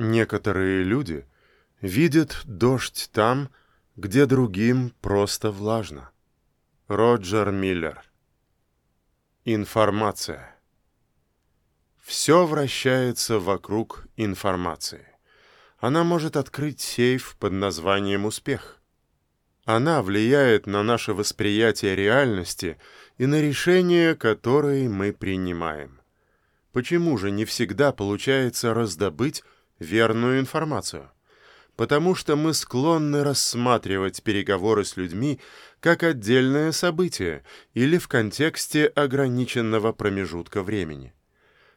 Некоторые люди видят дождь там, где другим просто влажно. Роджер Миллер Информация Все вращается вокруг информации. Она может открыть сейф под названием «Успех». Она влияет на наше восприятие реальности и на решения, которые мы принимаем. Почему же не всегда получается раздобыть верную информацию. Потому что мы склонны рассматривать переговоры с людьми как отдельное событие или в контексте ограниченного промежутка времени.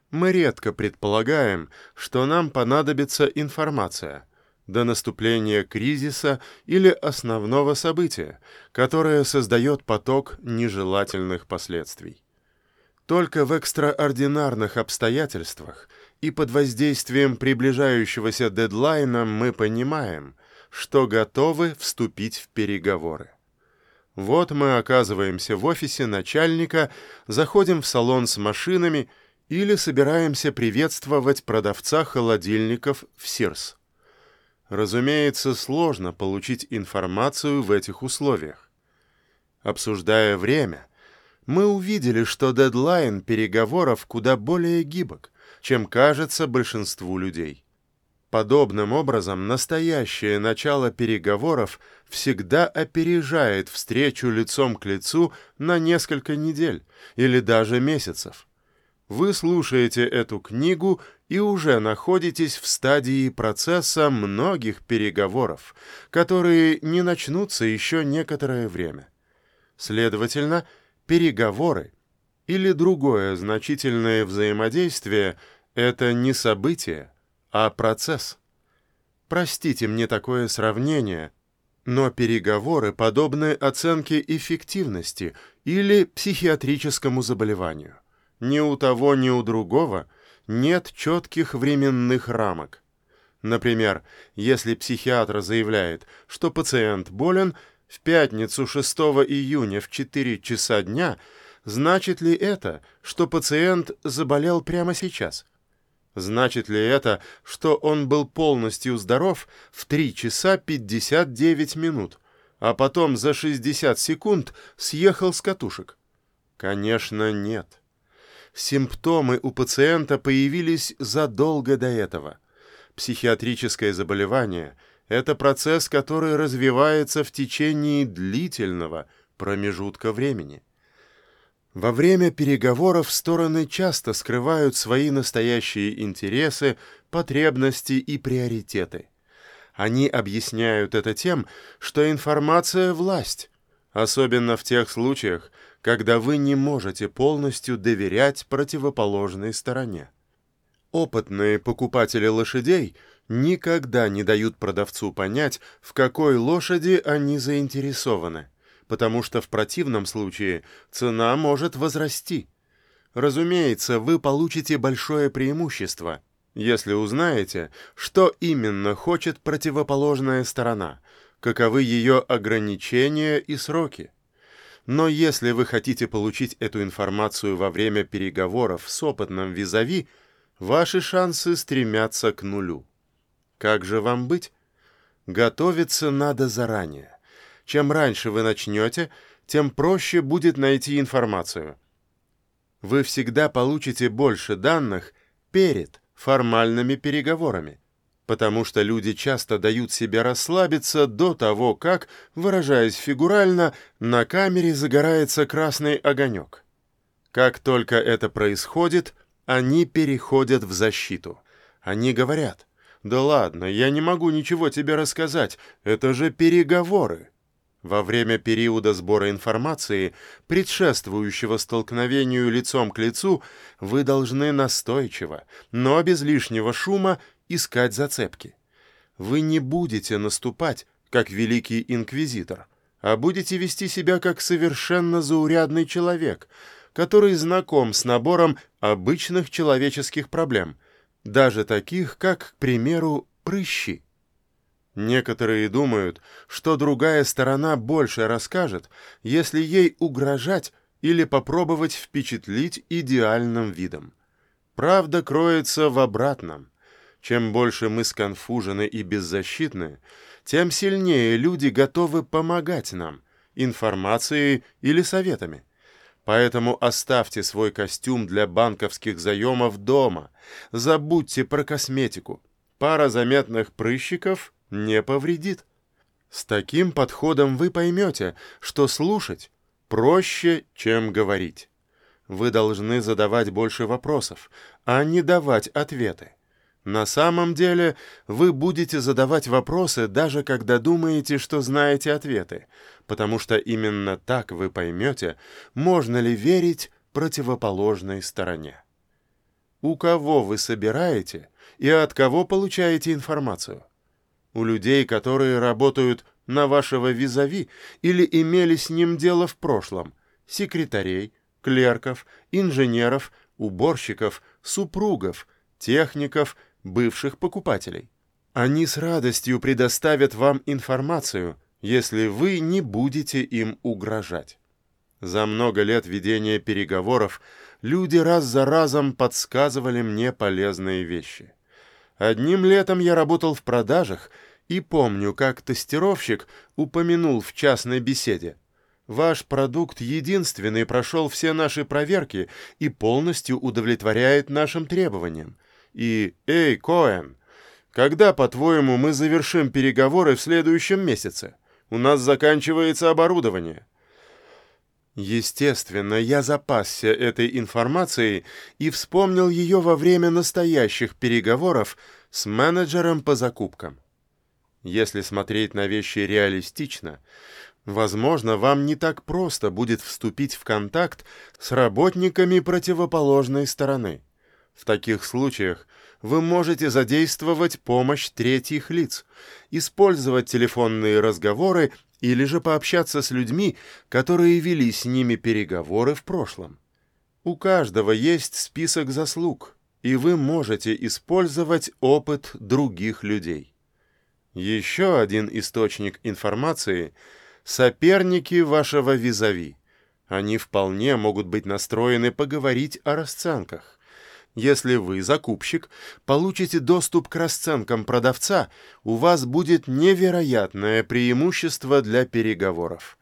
Мы редко предполагаем, что нам понадобится информация до наступления кризиса или основного события, которое создает поток нежелательных последствий. Только в экстраординарных обстоятельствах и под воздействием приближающегося дедлайна мы понимаем, что готовы вступить в переговоры. Вот мы оказываемся в офисе начальника, заходим в салон с машинами или собираемся приветствовать продавца холодильников в Сирс. Разумеется, сложно получить информацию в этих условиях. Обсуждая время, мы увидели, что дедлайн переговоров куда более гибок, чем кажется большинству людей. Подобным образом, настоящее начало переговоров всегда опережает встречу лицом к лицу на несколько недель или даже месяцев. Вы слушаете эту книгу и уже находитесь в стадии процесса многих переговоров, которые не начнутся еще некоторое время. Следовательно, Переговоры или другое значительное взаимодействие – это не событие, а процесс. Простите мне такое сравнение, но переговоры подобны оценке эффективности или психиатрическому заболеванию. Ни у того, ни у другого нет четких временных рамок. Например, если психиатр заявляет, что пациент болен – в пятницу 6 июня в 4 часа дня, значит ли это, что пациент заболел прямо сейчас? Значит ли это, что он был полностью здоров в 3 часа 59 минут, а потом за 60 секунд съехал с катушек? Конечно, нет. Симптомы у пациента появились задолго до этого. Психиатрическое заболевание – это процесс, который развивается в течение длительного промежутка времени. Во время переговоров стороны часто скрывают свои настоящие интересы, потребности и приоритеты. Они объясняют это тем, что информация – власть, особенно в тех случаях, когда вы не можете полностью доверять противоположной стороне. Опытные покупатели лошадей – никогда не дают продавцу понять, в какой лошади они заинтересованы, потому что в противном случае цена может возрасти. Разумеется, вы получите большое преимущество, если узнаете, что именно хочет противоположная сторона, каковы ее ограничения и сроки. Но если вы хотите получить эту информацию во время переговоров с опытным визави, ваши шансы стремятся к нулю. Как же вам быть? Готовиться надо заранее. Чем раньше вы начнете, тем проще будет найти информацию. Вы всегда получите больше данных перед формальными переговорами, потому что люди часто дают себе расслабиться до того, как, выражаясь фигурально, на камере загорается красный огонек. Как только это происходит, они переходят в защиту. Они говорят – «Да ладно, я не могу ничего тебе рассказать, это же переговоры». Во время периода сбора информации, предшествующего столкновению лицом к лицу, вы должны настойчиво, но без лишнего шума, искать зацепки. Вы не будете наступать, как великий инквизитор, а будете вести себя как совершенно заурядный человек, который знаком с набором обычных человеческих проблем – даже таких, как, к примеру, прыщи. Некоторые думают, что другая сторона больше расскажет, если ей угрожать или попробовать впечатлить идеальным видом. Правда кроется в обратном. Чем больше мы сконфужены и беззащитны, тем сильнее люди готовы помогать нам информацией или советами. Поэтому оставьте свой костюм для банковских заемов дома. Забудьте про косметику. Пара заметных прыщиков не повредит. С таким подходом вы поймете, что слушать проще, чем говорить. Вы должны задавать больше вопросов, а не давать ответы. На самом деле вы будете задавать вопросы, даже когда думаете, что знаете ответы, потому что именно так вы поймете, можно ли верить противоположной стороне. У кого вы собираете и от кого получаете информацию? У людей, которые работают на вашего визави или имели с ним дело в прошлом, секретарей, клерков, инженеров, уборщиков, супругов, техников – бывших покупателей. Они с радостью предоставят вам информацию, если вы не будете им угрожать. За много лет ведения переговоров люди раз за разом подсказывали мне полезные вещи. Одним летом я работал в продажах и помню, как тестировщик упомянул в частной беседе. Ваш продукт единственный прошел все наши проверки и полностью удовлетворяет нашим требованиям. И, эй, Коэн, когда, по-твоему, мы завершим переговоры в следующем месяце? У нас заканчивается оборудование. Естественно, я запасся этой информацией и вспомнил ее во время настоящих переговоров с менеджером по закупкам. Если смотреть на вещи реалистично, возможно, вам не так просто будет вступить в контакт с работниками противоположной стороны. В таких случаях вы можете задействовать помощь третьих лиц, использовать телефонные разговоры или же пообщаться с людьми, которые вели с ними переговоры в прошлом. У каждого есть список заслуг, и вы можете использовать опыт других людей. Еще один источник информации – соперники вашего визави. Они вполне могут быть настроены поговорить о расценках. Если вы, закупщик, получите доступ к расценкам продавца, у вас будет невероятное преимущество для переговоров.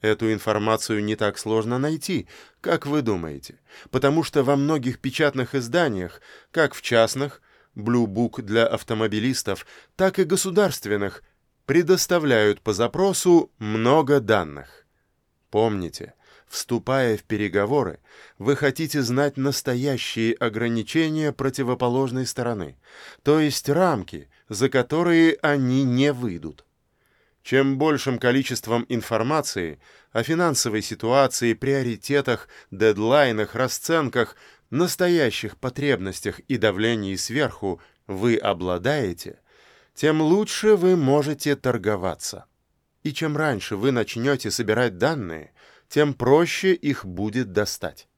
Эту информацию не так сложно найти, как вы думаете, потому что во многих печатных изданиях, как в частных, Blue Book для автомобилистов, так и государственных, предоставляют по запросу много данных. Помните, Вступая в переговоры, вы хотите знать настоящие ограничения противоположной стороны, то есть рамки, за которые они не выйдут. Чем большим количеством информации о финансовой ситуации, приоритетах, дедлайнах, расценках, настоящих потребностях и давлении сверху вы обладаете, тем лучше вы можете торговаться. И чем раньше вы начнете собирать данные, тем проще их будет достать.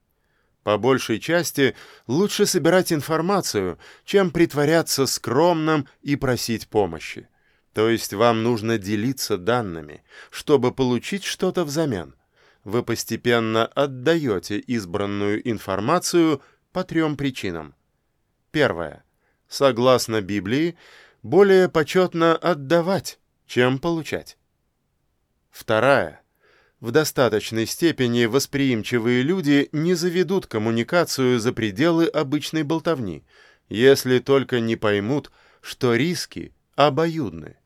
По большей части лучше собирать информацию, чем притворяться скромным и просить помощи. То есть вам нужно делиться данными, чтобы получить что-то взамен. Вы постепенно отдаете избранную информацию по трем причинам. Первое. Согласно Библии, более почетно отдавать, чем получать. Вторая в достаточной степени восприимчивые люди не заведут коммуникацию за пределы обычной болтовни, если только не поймут, что риски обоюдны.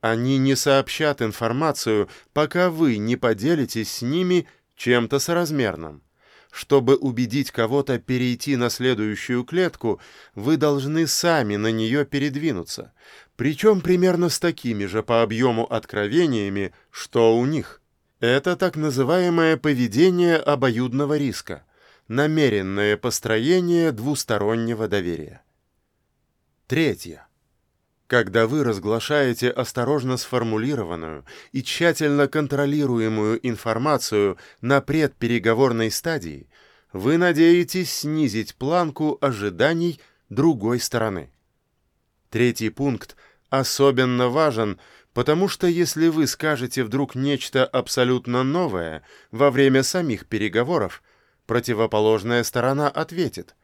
Они не сообщат информацию, пока вы не поделитесь с ними чем-то соразмерным. Чтобы убедить кого-то перейти на следующую клетку, вы должны сами на нее передвинуться, причем примерно с такими же по объему откровениями, что у них. Это так называемое поведение обоюдного риска, намеренное построение двустороннего доверия. Третье. Когда вы разглашаете осторожно сформулированную и тщательно контролируемую информацию на предпереговорной стадии, вы надеетесь снизить планку ожиданий другой стороны. Третий пункт особенно важен – Потому что если вы скажете вдруг нечто абсолютно новое во время самих переговоров, противоположная сторона ответит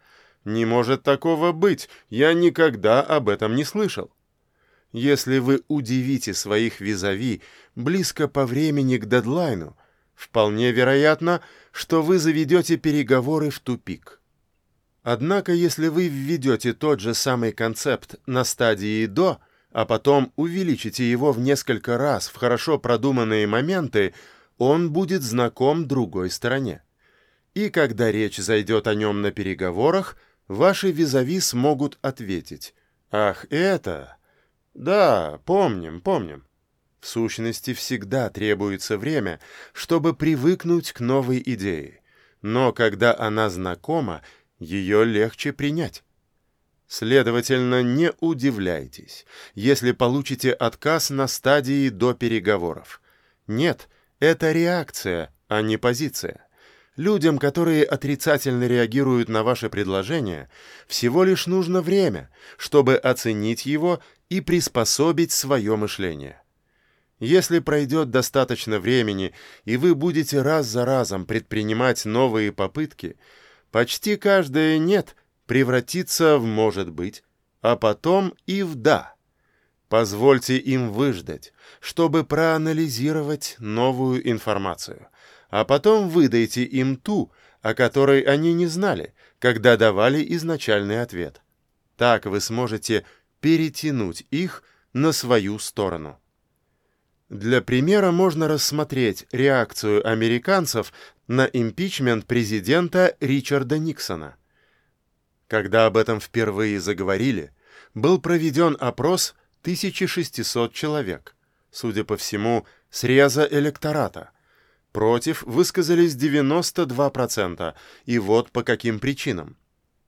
Не может такого быть, я никогда об этом не слышал. Если вы удивите своих визави близко по времени к дедлайну, вполне вероятно, что вы заведете переговоры в тупик. Однако, если вы введете тот же самый концепт на стадии «до», а потом увеличите его в несколько раз в хорошо продуманные моменты, он будет знаком другой стороне. И когда речь зайдет о нем на переговорах, ваши визави смогут ответить «Ах, это...» «Да, помним, помним». В сущности, всегда требуется время, чтобы привыкнуть к новой идее. Но когда она знакома, ее легче принять. Следовательно, не удивляйтесь, если получите отказ на стадии до переговоров. Нет, это реакция, а не позиция. Людям, которые отрицательно реагируют на ваше предложение, всего лишь нужно время, чтобы оценить его и приспособить свое мышление. Если пройдет достаточно времени, и вы будете раз за разом предпринимать новые попытки, почти каждое «нет» превратится в «может быть», а потом и в «да». Позвольте им выждать, чтобы проанализировать новую информацию, а потом выдайте им ту, о которой они не знали, когда давали изначальный ответ. Так вы сможете перетянуть их на свою сторону. Для примера можно рассмотреть реакцию американцев на импичмент президента Ричарда Никсона. Когда об этом впервые заговорили, был проведен опрос 1600 человек, судя по всему, среза электората. Против высказались 92%, и вот по каким причинам.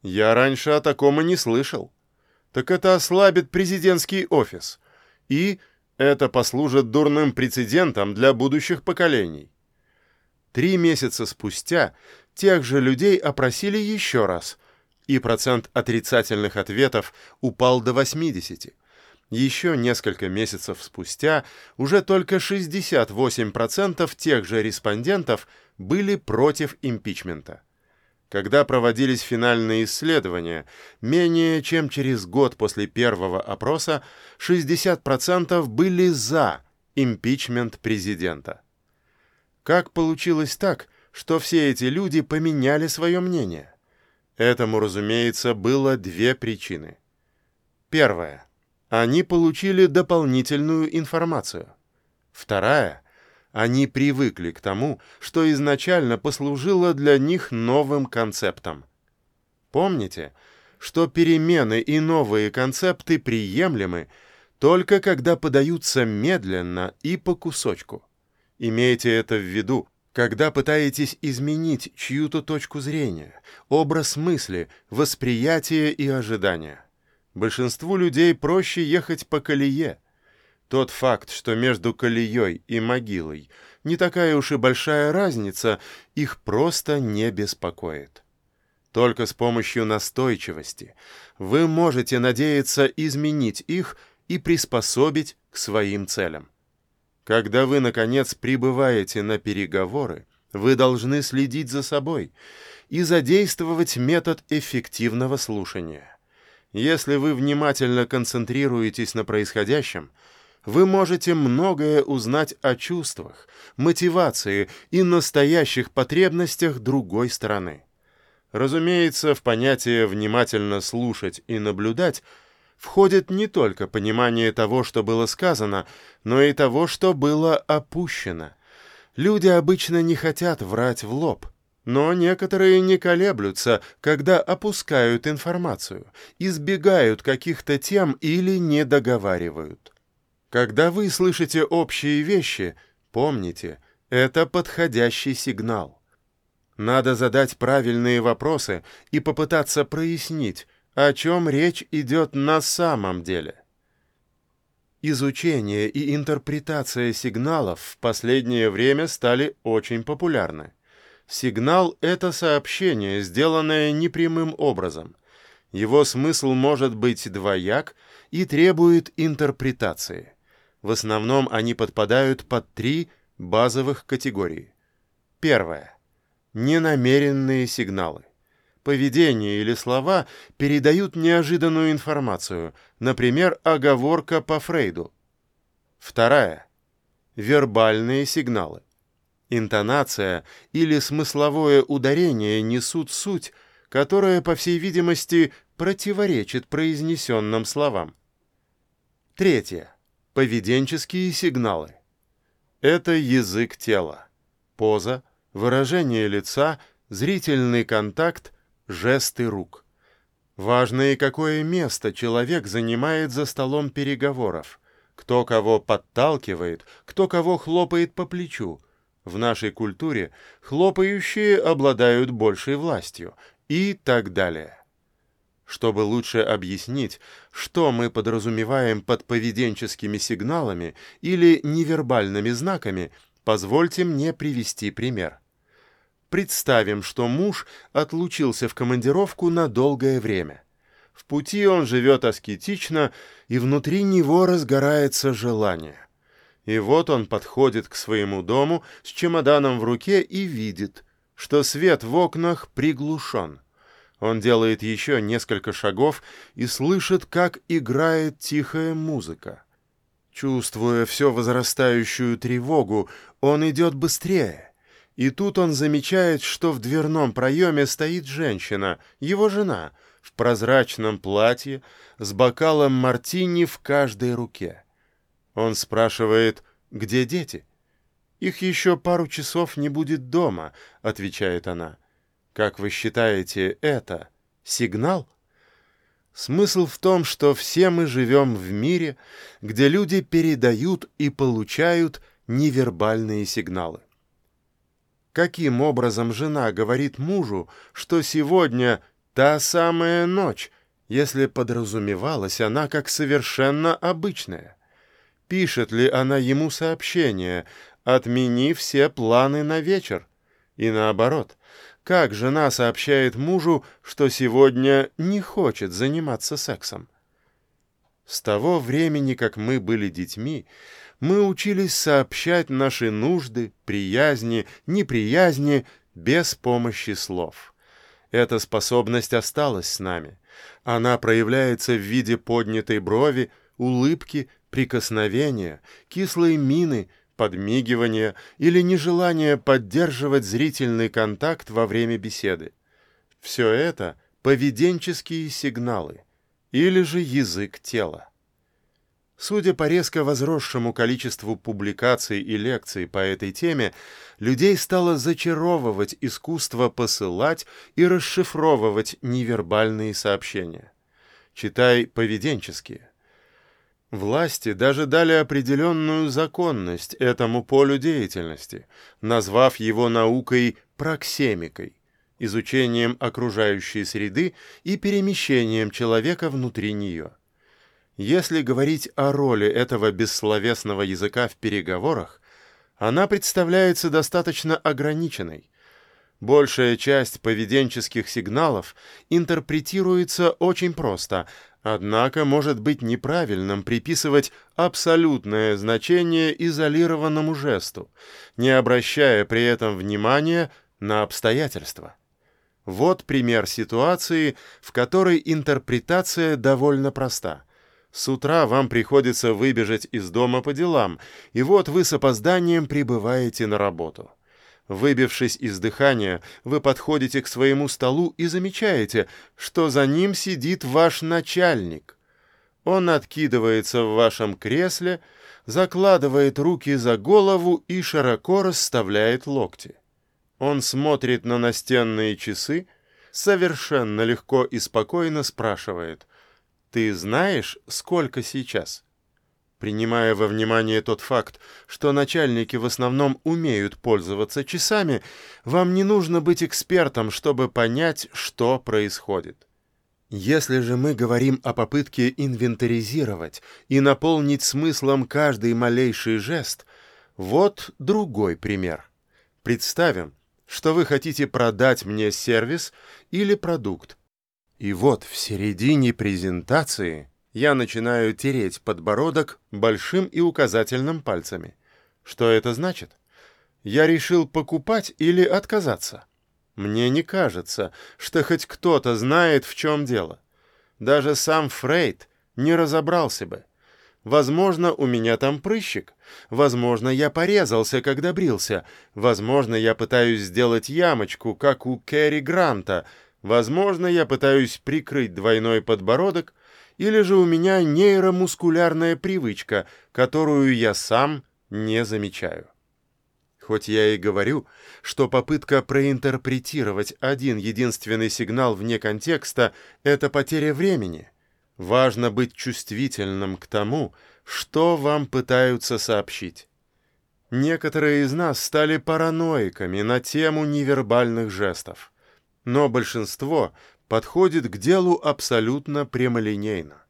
Я раньше о таком и не слышал так это ослабит президентский офис. И это послужит дурным прецедентом для будущих поколений. Три месяца спустя тех же людей опросили еще раз, и процент отрицательных ответов упал до 80. Еще несколько месяцев спустя уже только 68% тех же респондентов были против импичмента. Когда проводились финальные исследования, менее чем через год после первого опроса 60% были за импичмент президента. Как получилось так, что все эти люди поменяли свое мнение? Этому, разумеется, было две причины. Первая. Они получили дополнительную информацию. Вторая они привыкли к тому, что изначально послужило для них новым концептом. Помните, что перемены и новые концепты приемлемы только когда подаются медленно и по кусочку. Имейте это в виду, когда пытаетесь изменить чью-то точку зрения, образ мысли, восприятие и ожидания. Большинству людей проще ехать по колее – тот факт, что между колеей и могилой не такая уж и большая разница, их просто не беспокоит. Только с помощью настойчивости вы можете надеяться изменить их и приспособить к своим целям. Когда вы, наконец, прибываете на переговоры, вы должны следить за собой и задействовать метод эффективного слушания. Если вы внимательно концентрируетесь на происходящем – вы можете многое узнать о чувствах, мотивации и настоящих потребностях другой стороны. Разумеется, в понятие «внимательно слушать и наблюдать» входит не только понимание того, что было сказано, но и того, что было опущено. Люди обычно не хотят врать в лоб, но некоторые не колеблются, когда опускают информацию, избегают каких-то тем или не договаривают. Когда вы слышите общие вещи, помните, это подходящий сигнал. Надо задать правильные вопросы и попытаться прояснить, о чем речь идет на самом деле. Изучение и интерпретация сигналов в последнее время стали очень популярны. Сигнал — это сообщение, сделанное непрямым образом. Его смысл может быть двояк и требует интерпретации. В основном они подпадают под три базовых категории. Первое. Ненамеренные сигналы. Поведение или слова передают неожиданную информацию, например, оговорка по Фрейду. Вторая. Вербальные сигналы. Интонация или смысловое ударение несут суть, которая, по всей видимости, противоречит произнесенным словам. Третье. Поведенческие сигналы. Это язык тела, поза, выражение лица, зрительный контакт, жесты рук. Важно и какое место человек занимает за столом переговоров. Кто кого подталкивает, кто кого хлопает по плечу. В нашей культуре хлопающие обладают большей властью и так далее. Чтобы лучше объяснить, что мы подразумеваем под поведенческими сигналами или невербальными знаками, позвольте мне привести пример. Представим, что муж отлучился в командировку на долгое время. В пути он живет аскетично, и внутри него разгорается желание. И вот он подходит к своему дому с чемоданом в руке и видит, что свет в окнах приглушен. Он делает еще несколько шагов и слышит, как играет тихая музыка. Чувствуя все возрастающую тревогу, он идет быстрее. И тут он замечает, что в дверном проеме стоит женщина, его жена, в прозрачном платье, с бокалом мартини в каждой руке. Он спрашивает, где дети? «Их еще пару часов не будет дома», — отвечает она. Как вы считаете, это сигнал? Смысл в том, что все мы живем в мире, где люди передают и получают невербальные сигналы. Каким образом жена говорит мужу, что сегодня та самая ночь, если подразумевалась она как совершенно обычная? Пишет ли она ему сообщение «отмени все планы на вечер»? И наоборот, как жена сообщает мужу, что сегодня не хочет заниматься сексом? С того времени, как мы были детьми, мы учились сообщать наши нужды, приязни, неприязни без помощи слов. Эта способность осталась с нами. Она проявляется в виде поднятой брови, улыбки, прикосновения, кислой мины, подмигивание или нежелание поддерживать зрительный контакт во время беседы. Все это поведенческие сигналы или же язык тела. Судя по резко возросшему количеству публикаций и лекций по этой теме, людей стало зачаровывать искусство посылать и расшифровывать невербальные сообщения. Читай поведенческие. Власти даже дали определенную законность этому полю деятельности, назвав его наукой проксемикой, изучением окружающей среды и перемещением человека внутри нее. Если говорить о роли этого бессловесного языка в переговорах, она представляется достаточно ограниченной. Большая часть поведенческих сигналов интерпретируется очень просто, Однако может быть неправильным приписывать абсолютное значение изолированному жесту, не обращая при этом внимания на обстоятельства. Вот пример ситуации, в которой интерпретация довольно проста. С утра вам приходится выбежать из дома по делам, и вот вы с опозданием прибываете на работу. Выбившись из дыхания, вы подходите к своему столу и замечаете, что за ним сидит ваш начальник. Он откидывается в вашем кресле, закладывает руки за голову и широко расставляет локти. Он смотрит на настенные часы, совершенно легко и спокойно спрашивает, «Ты знаешь, сколько сейчас?» Принимая во внимание тот факт, что начальники в основном умеют пользоваться часами, вам не нужно быть экспертом, чтобы понять, что происходит. Если же мы говорим о попытке инвентаризировать и наполнить смыслом каждый малейший жест, вот другой пример. Представим, что вы хотите продать мне сервис или продукт. И вот в середине презентации я начинаю тереть подбородок большим и указательным пальцами. Что это значит? Я решил покупать или отказаться? Мне не кажется, что хоть кто-то знает, в чем дело. Даже сам Фрейд не разобрался бы. Возможно, у меня там прыщик. Возможно, я порезался, когда брился. Возможно, я пытаюсь сделать ямочку, как у Кэрри Гранта. Возможно, я пытаюсь прикрыть двойной подбородок. Или же у меня нейромускулярная привычка, которую я сам не замечаю. Хоть я и говорю, что попытка проинтерпретировать один единственный сигнал вне контекста — это потеря времени, важно быть чувствительным к тому, что вам пытаются сообщить. Некоторые из нас стали параноиками на тему невербальных жестов, но большинство подходит к делу абсолютно прямолинейно.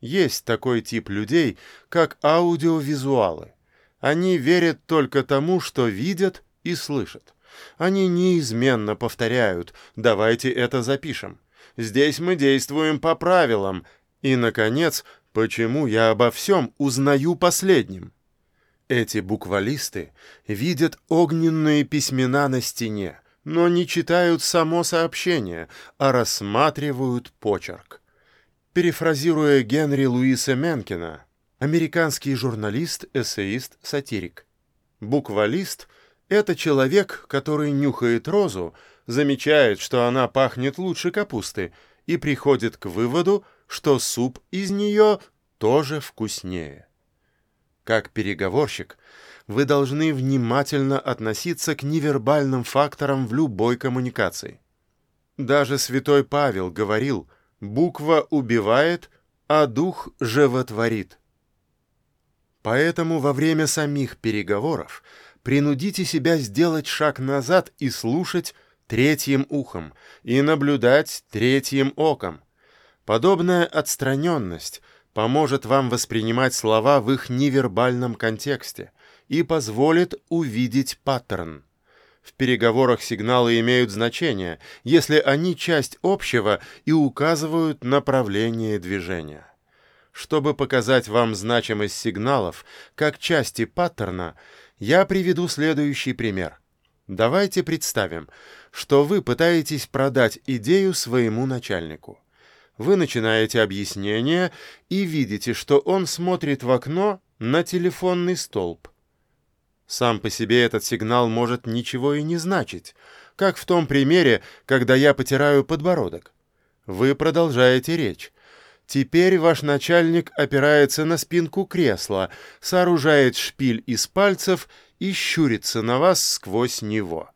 Есть такой тип людей, как аудиовизуалы — они верят только тому, что видят и слышат. Они неизменно повторяют «давайте это запишем». Здесь мы действуем по правилам. И, наконец, почему я обо всем узнаю последним? Эти буквалисты видят огненные письмена на стене, но не читают само сообщение, а рассматривают почерк. Перефразируя Генри Луиса Менкина, Американский журналист, эссеист, сатирик. Буквалист — это человек, который нюхает розу, замечает, что она пахнет лучше капусты, и приходит к выводу, что суп из нее тоже вкуснее. Как переговорщик, вы должны внимательно относиться к невербальным факторам в любой коммуникации. Даже святой Павел говорил, буква убивает, а дух животворит. Поэтому во время самих переговоров принудите себя сделать шаг назад и слушать третьим ухом, и наблюдать третьим оком. Подобная отстраненность поможет вам воспринимать слова в их невербальном контексте и позволит увидеть паттерн. В переговорах сигналы имеют значение, если они часть общего и указывают направление движения. Чтобы показать вам значимость сигналов как части паттерна, я приведу следующий пример. Давайте представим, что вы пытаетесь продать идею своему начальнику. Вы начинаете объяснение и видите, что он смотрит в окно на телефонный столб. Сам по себе этот сигнал может ничего и не значить, как в том примере, когда я потираю подбородок. Вы продолжаете речь. Теперь ваш начальник опирается на спинку кресла, сооружает шпиль из пальцев и щурится на вас сквозь него.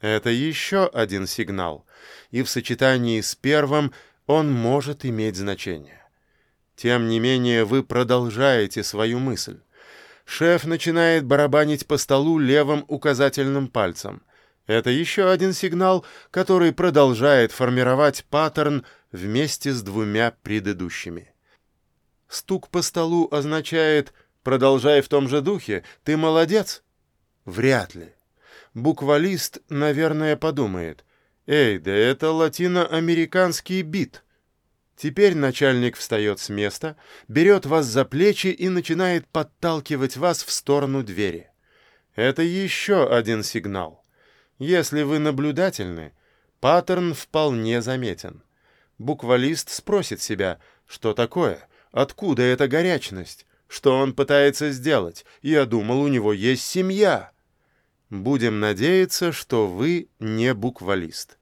Это еще один сигнал, и в сочетании с первым он может иметь значение. Тем не менее вы продолжаете свою мысль. Шеф начинает барабанить по столу левым указательным пальцем. Это еще один сигнал, который продолжает формировать паттерн вместе с двумя предыдущими. Стук по столу означает «продолжай в том же духе, ты молодец». Вряд ли. Буквалист, наверное, подумает «Эй, да это латиноамериканский бит». Теперь начальник встает с места, берет вас за плечи и начинает подталкивать вас в сторону двери. Это еще один сигнал. Если вы наблюдательны, паттерн вполне заметен. Буквалист спросит себя, что такое, откуда эта горячность, что он пытается сделать. Я думал, у него есть семья. Будем надеяться, что вы не буквалист.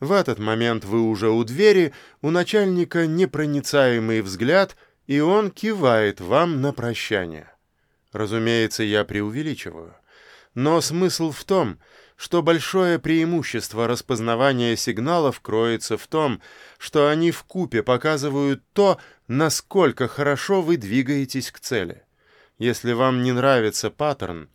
В этот момент вы уже у двери, у начальника непроницаемый взгляд, и он кивает вам на прощание. Разумеется, я преувеличиваю. Но смысл в том, что большое преимущество распознавания сигналов кроется в том, что они в купе показывают то, насколько хорошо вы двигаетесь к цели. Если вам не нравится паттерн,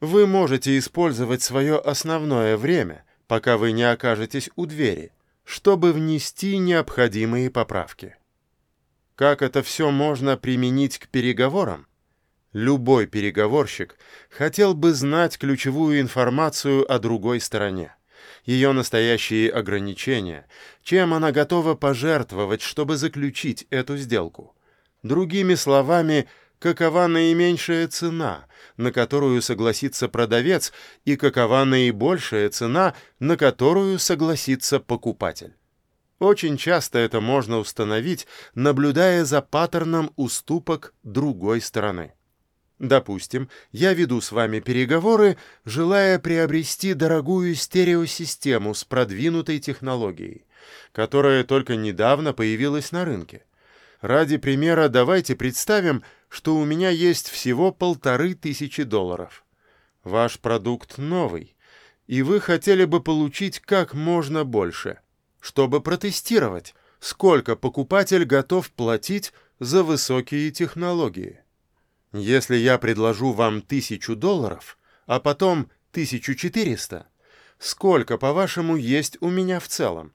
вы можете использовать свое основное время, пока вы не окажетесь у двери, чтобы внести необходимые поправки. Как это все можно применить к переговорам? Любой переговорщик хотел бы знать ключевую информацию о другой стороне, ее настоящие ограничения, чем она готова пожертвовать, чтобы заключить эту сделку. Другими словами, какова наименьшая цена, на которую согласится продавец, и какова наибольшая цена, на которую согласится покупатель. Очень часто это можно установить, наблюдая за паттерном уступок другой стороны. Допустим, я веду с вами переговоры, желая приобрести дорогую стереосистему с продвинутой технологией, которая только недавно появилась на рынке. Ради примера давайте представим, что у меня есть всего полторы тысячи долларов. Ваш продукт новый, и вы хотели бы получить как можно больше, чтобы протестировать, сколько покупатель готов платить за высокие технологии. Если я предложу вам тысячу долларов, а потом тысячу четыреста, сколько, по-вашему, есть у меня в целом?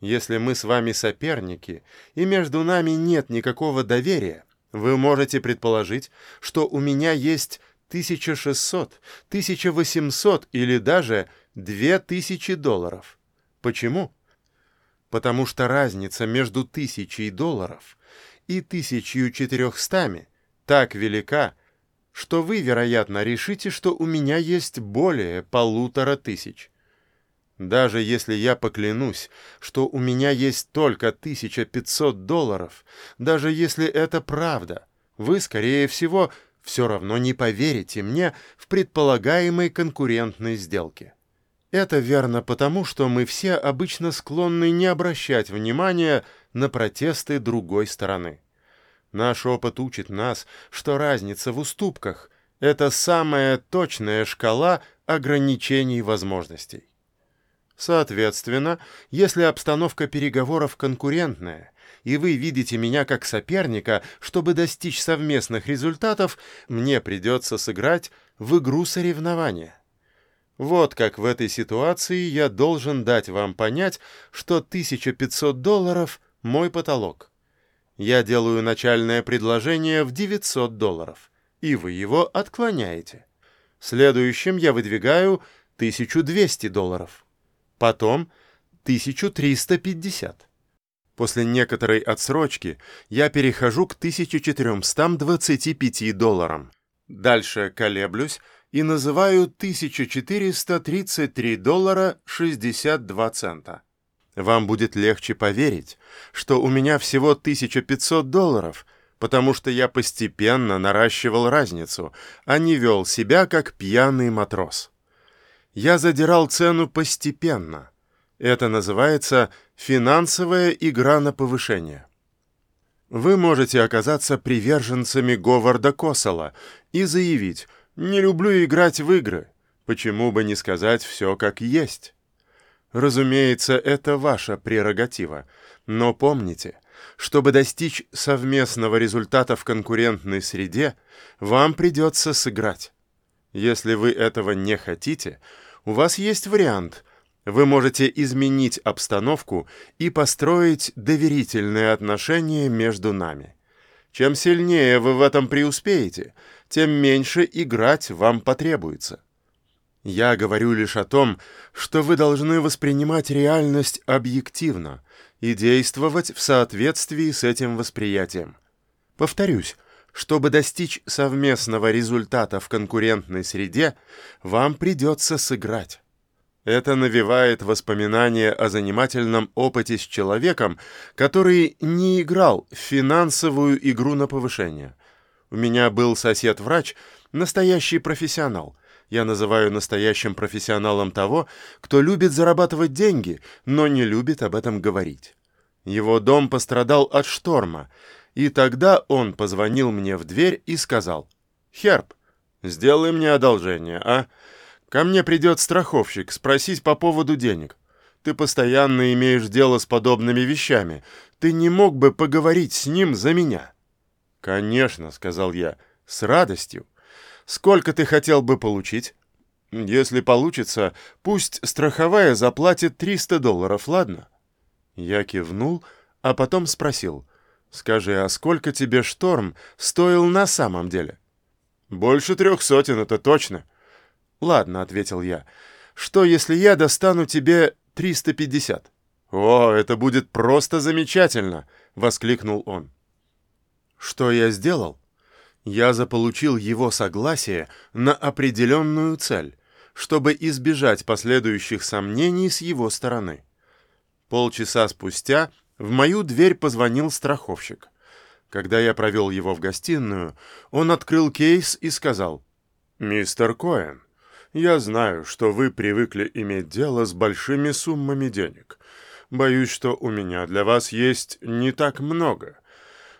Если мы с вами соперники, и между нами нет никакого доверия, вы можете предположить, что у меня есть 1600, 1800 или даже 2000 долларов. Почему? Потому что разница между тысячей долларов и 1400 так велика, что вы, вероятно, решите, что у меня есть более полутора тысяч. Даже если я поклянусь, что у меня есть только 1500 долларов, даже если это правда, вы, скорее всего, все равно не поверите мне в предполагаемой конкурентной сделке. Это верно потому, что мы все обычно склонны не обращать внимания на протесты другой стороны. Наш опыт учит нас, что разница в уступках — это самая точная шкала ограничений возможностей. Соответственно, если обстановка переговоров конкурентная, и вы видите меня как соперника, чтобы достичь совместных результатов, мне придется сыграть в игру соревнования. Вот как в этой ситуации я должен дать вам понять, что 1500 долларов — мой потолок. Я делаю начальное предложение в 900 долларов, и вы его отклоняете. Следующим я выдвигаю 1200 долларов. Потом 1350. После некоторой отсрочки я перехожу к 1425 долларам. Дальше колеблюсь и называю 1433 доллара 62 цента. Вам будет легче поверить, что у меня всего 1500 долларов, потому что я постепенно наращивал разницу, а не вел себя как пьяный матрос. Я задирал цену постепенно. Это называется финансовая игра на повышение. Вы можете оказаться приверженцами Говарда Косала и заявить «не люблю играть в игры», почему бы не сказать все как есть. Разумеется, это ваша прерогатива, но помните, чтобы достичь совместного результата в конкурентной среде, вам придется сыграть. Если вы этого не хотите, у вас есть вариант. Вы можете изменить обстановку и построить доверительные отношения между нами. Чем сильнее вы в этом преуспеете, тем меньше играть вам потребуется. Я говорю лишь о том, что вы должны воспринимать реальность объективно и действовать в соответствии с этим восприятием. Повторюсь, чтобы достичь совместного результата в конкурентной среде, вам придется сыграть. Это навевает воспоминания о занимательном опыте с человеком, который не играл в финансовую игру на повышение. У меня был сосед-врач, настоящий профессионал – я называю настоящим профессионалом того, кто любит зарабатывать деньги, но не любит об этом говорить. Его дом пострадал от шторма, и тогда он позвонил мне в дверь и сказал, «Херб, сделай мне одолжение, а? Ко мне придет страховщик спросить по поводу денег. Ты постоянно имеешь дело с подобными вещами. Ты не мог бы поговорить с ним за меня?» «Конечно», — сказал я, — «с радостью». Сколько ты хотел бы получить? Если получится, пусть страховая заплатит 300 долларов, ладно? Я кивнул, а потом спросил. Скажи, а сколько тебе шторм стоил на самом деле? Больше трех сотен, это точно. Ладно, ответил я. Что, если я достану тебе 350? О, это будет просто замечательно, воскликнул он. Что я сделал? Я заполучил его согласие на определенную цель, чтобы избежать последующих сомнений с его стороны. Полчаса спустя в мою дверь позвонил страховщик. Когда я провел его в гостиную, он открыл кейс и сказал, «Мистер Коэн, я знаю, что вы привыкли иметь дело с большими суммами денег. Боюсь, что у меня для вас есть не так много.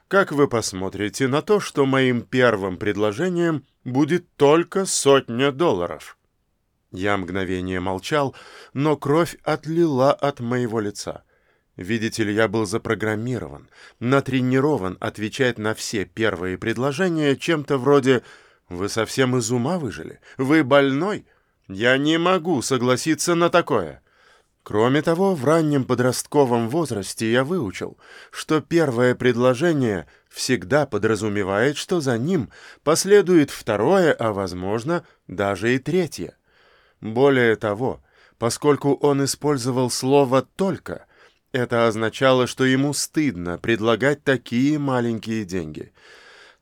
Как вы посмотрите на то, что моим первым предложением будет только сотня долларов?» Я мгновение молчал, но кровь отлила от моего лица. Видите ли, я был запрограммирован, натренирован отвечать на все первые предложения чем-то вроде «Вы совсем из ума выжили? Вы больной? Я не могу согласиться на такое». Кроме того, в раннем подростковом возрасте я выучил, что первое предложение всегда подразумевает, что за ним последует второе, а, возможно, даже и третье. Более того, поскольку он использовал слово «только», это означало, что ему стыдно предлагать такие маленькие деньги.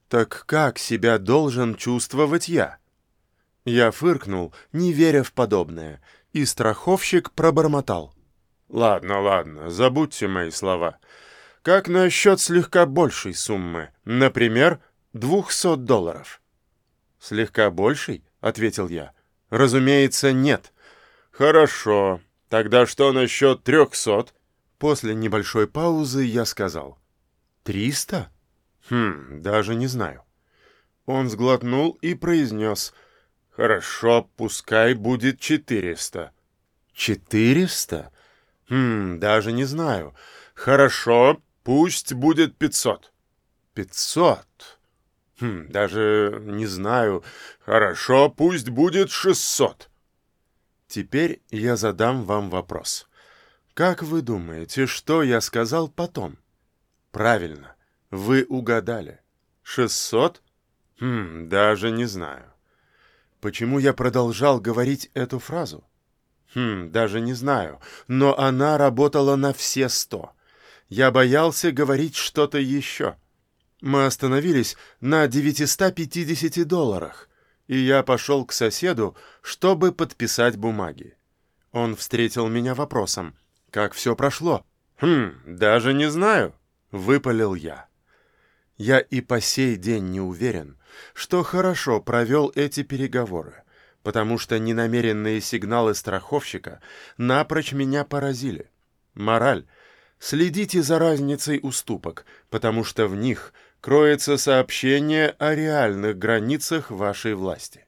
Так как себя должен чувствовать я? Я фыркнул, не веря в подобное, и страховщик пробормотал. «Ладно, ладно, забудьте мои слова. Как насчет слегка большей суммы? Например, двухсот долларов?» «Слегка большей?» — ответил я. «Разумеется, нет». «Хорошо. Тогда что насчет трехсот?» После небольшой паузы я сказал. «Триста? Хм, даже не знаю». Он сглотнул и произнес. «Хорошо, пускай будет четыреста». «Четыреста? Хм, даже не знаю. Хорошо, пусть будет пятьсот». «Пятьсот? Хм, даже не знаю. Хорошо, пусть будет шестьсот». Теперь я задам вам вопрос. Как вы думаете, что я сказал потом? Правильно, вы угадали. Шестьсот? Хм, даже не знаю. Почему я продолжал говорить эту фразу? Хм, даже не знаю, но она работала на все сто. Я боялся говорить что-то еще. Мы остановились на 950 долларах, и я пошел к соседу, чтобы подписать бумаги. Он встретил меня вопросом — как все прошло? Хм, даже не знаю, выпалил я. Я и по сей день не уверен, что хорошо провел эти переговоры, потому что ненамеренные сигналы страховщика напрочь меня поразили. Мораль. Следите за разницей уступок, потому что в них кроется сообщение о реальных границах вашей власти.